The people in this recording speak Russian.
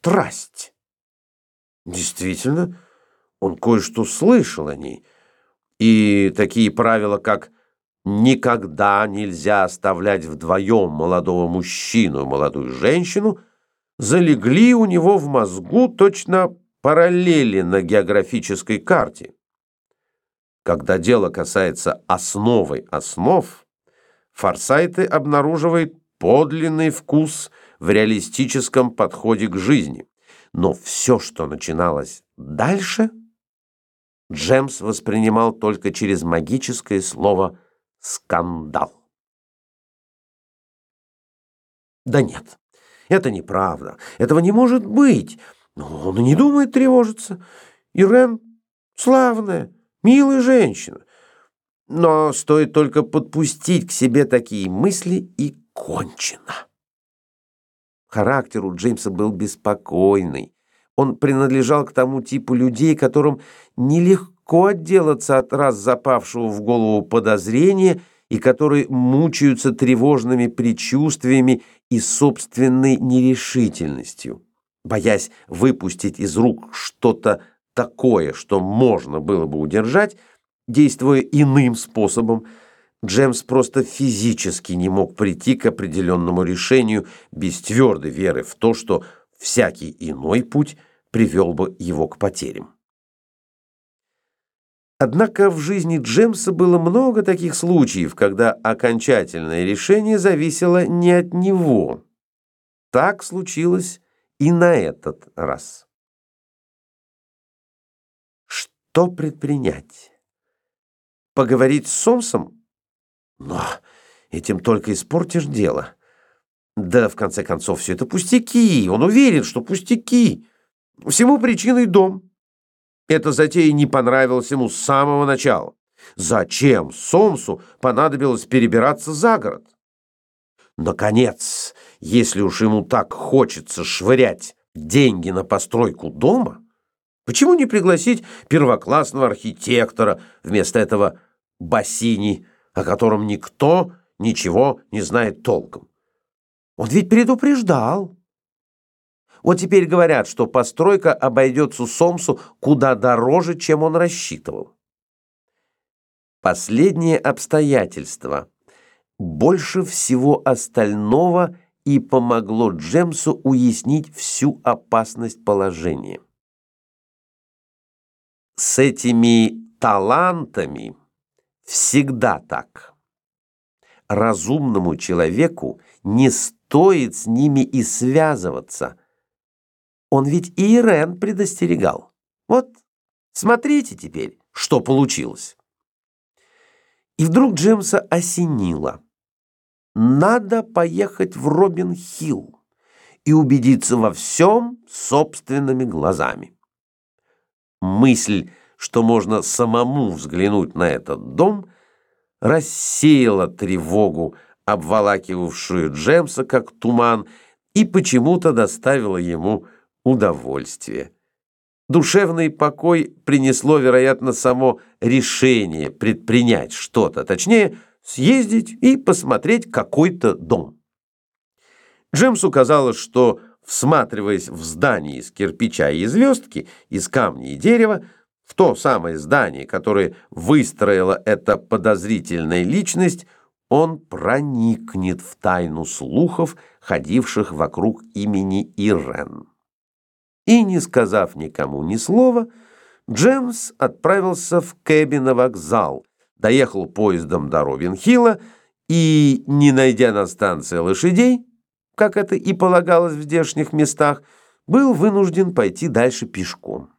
страсть. Действительно, он кое-что слышал о ней. И такие правила, как «никогда нельзя оставлять вдвоем молодого мужчину и молодую женщину», залегли у него в мозгу точно параллели на географической карте. Когда дело касается основы основ, Форсайты обнаруживает подлинный вкус в реалистическом подходе к жизни. Но все, что начиналось дальше, Джемс воспринимал только через магическое слово «скандал». Да нет, это неправда, этого не может быть. Но он и не думает тревожиться. Ирен славная, милая женщина. Но стоит только подпустить к себе такие мысли и кончено. Характер у Джеймса был беспокойный. Он принадлежал к тому типу людей, которым нелегко отделаться от раз запавшего в голову подозрения и которые мучаются тревожными предчувствиями и собственной нерешительностью боясь выпустить из рук что-то такое, что можно было бы удержать, действуя иным способом, Джемс просто физически не мог прийти к определенному решению без твердой веры в то, что всякий иной путь привел бы его к потерям. Однако в жизни Джемса было много таких случаев, когда окончательное решение зависело не от него. Так случилось и на этот раз. Что предпринять? Поговорить с Сомсом? Но этим только испортишь дело. Да, в конце концов, все это пустяки. Он уверен, что пустяки. Всему причиной дом. Эта затея не понравилась ему с самого начала. Зачем Сомсу понадобилось перебираться за город? Наконец, если уж ему так хочется швырять деньги на постройку дома, почему не пригласить первоклассного архитектора вместо этого Бассини, о котором никто ничего не знает толком? Он ведь предупреждал. Вот теперь говорят, что постройка обойдется Сомсу куда дороже, чем он рассчитывал. Последнее обстоятельство – больше всего остального и помогло Джемсу уяснить всю опасность положения. С этими талантами всегда так. Разумному человеку не стоит с ними и связываться. Он ведь и Ирен предостерегал. Вот, смотрите теперь, что получилось. И вдруг Джемса осенило – надо поехать в Робин-Хилл и убедиться во всем собственными глазами. Мысль, что можно самому взглянуть на этот дом, рассеяла тревогу, обволакивавшую Джемса как туман, и почему-то доставила ему удовольствие. Душевный покой принесло, вероятно, само решение предпринять что-то, точнее – съездить и посмотреть какой-то дом. Джемсу казалось, что, всматриваясь в здание из кирпича и звездки, из камня и дерева, в то самое здание, которое выстроила эта подозрительная личность, он проникнет в тайну слухов, ходивших вокруг имени Ирен. И, не сказав никому ни слова, Джемс отправился в Кэби на вокзал, доехал поездом до Робин-Хилла и, не найдя на станции лошадей, как это и полагалось в здешних местах, был вынужден пойти дальше пешком.